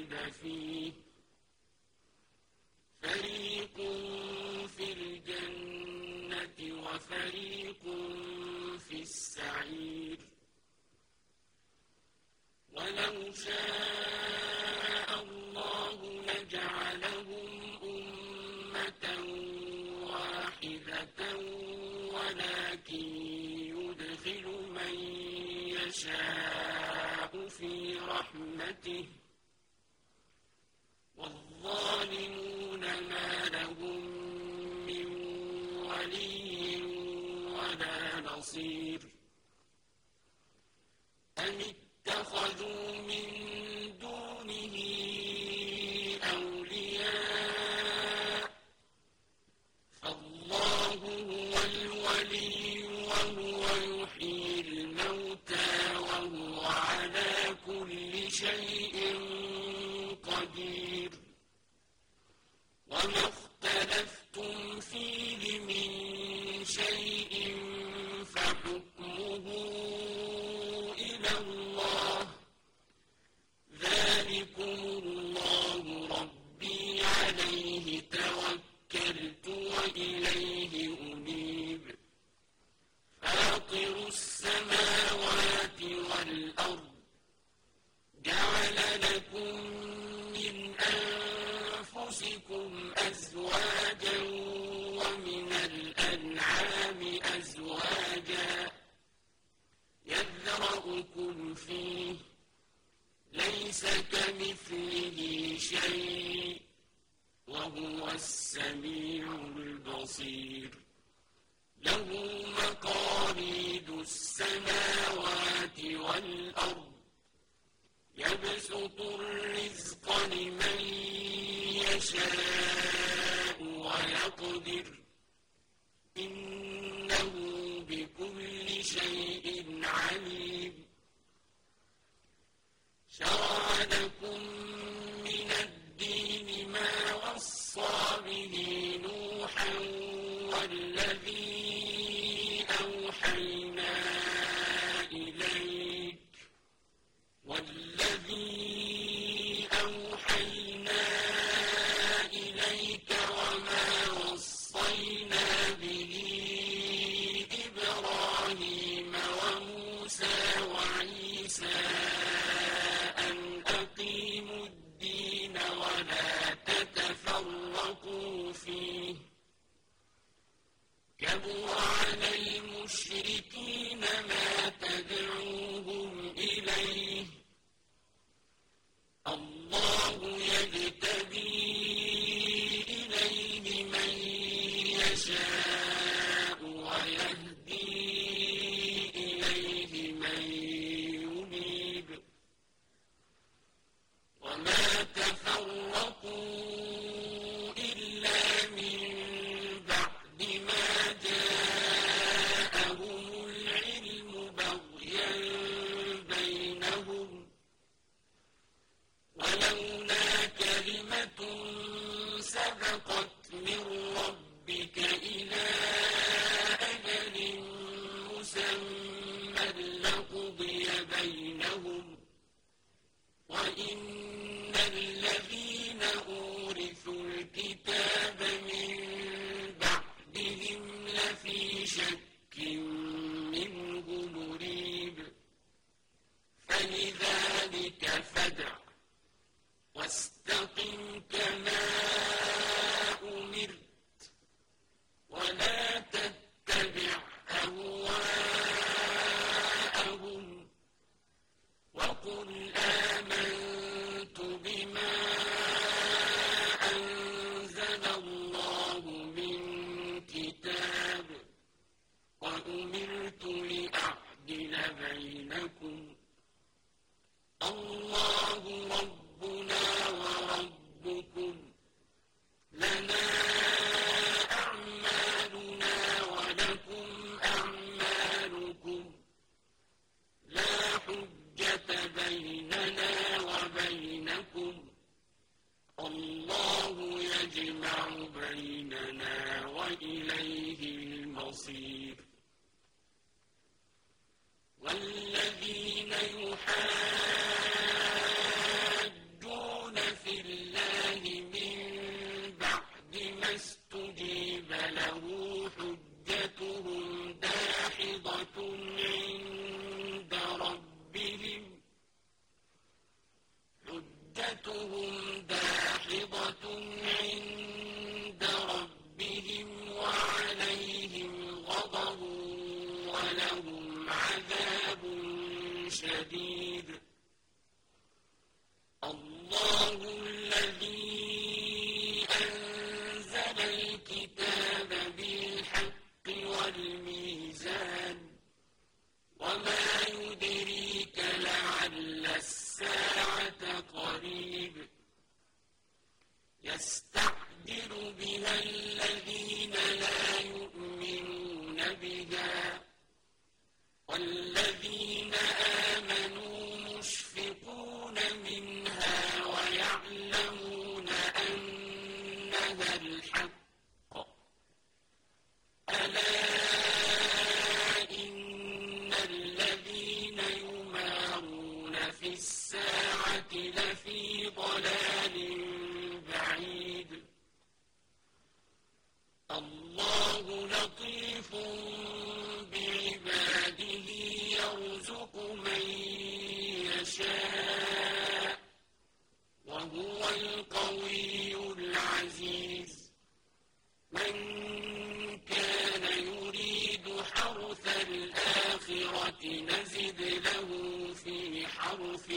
خالد فيه. فريق في الجنة وفريق في السعير. ولو شاء بصير أم Get it. يشاء ولهم عذاب شديد. وَلَا الْحَبُّ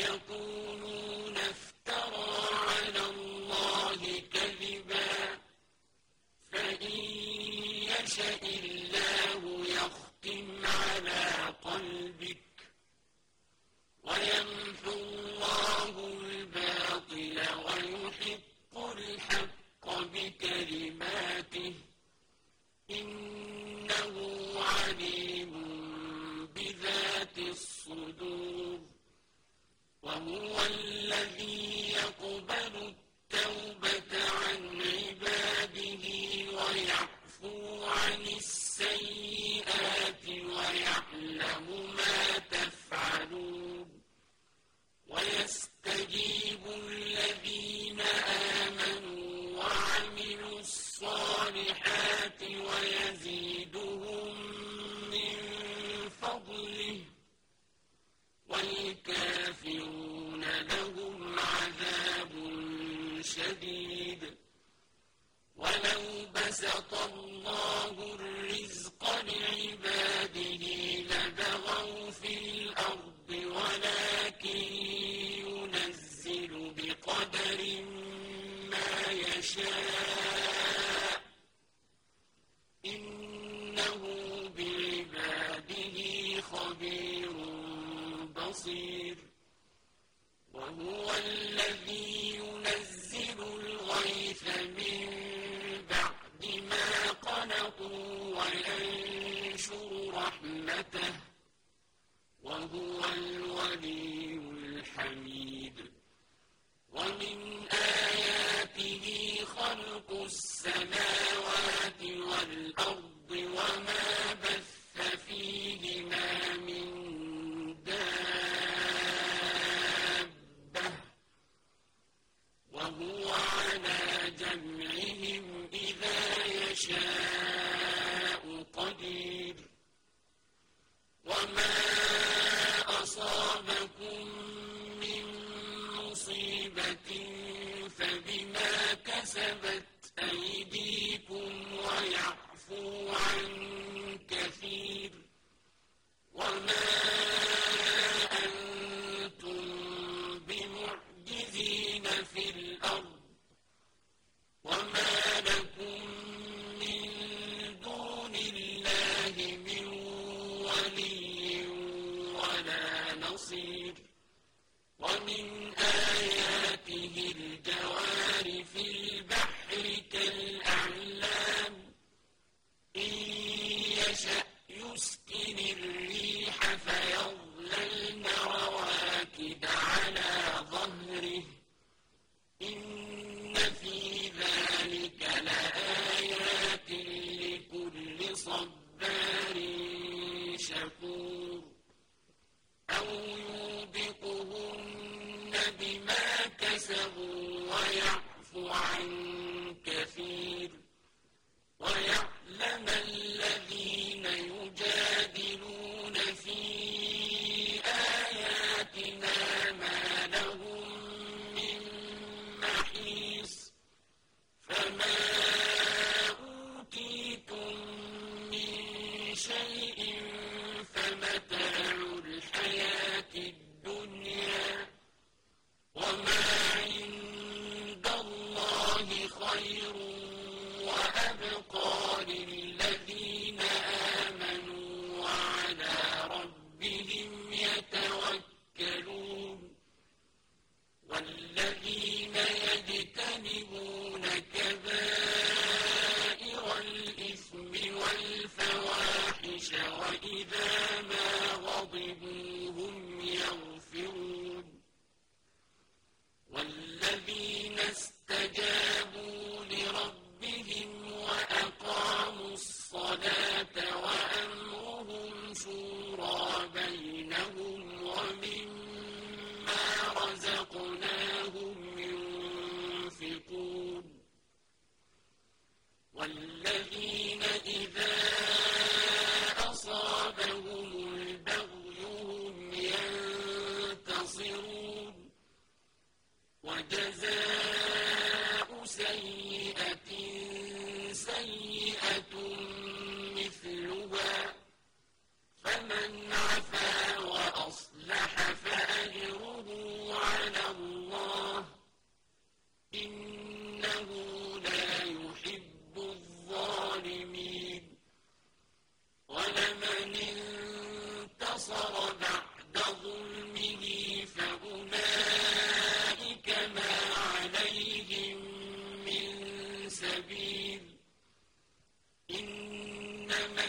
يقولون الذي يقبل nascido. وهو على جمعهم إذا يشاء. seed ومن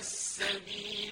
السبيل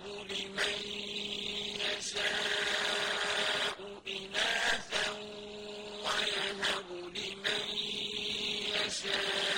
يَهَبُ لِمَن يَشَاءُ إِنَاثًا وَيَهَبُ لِمَن يَشَاءُ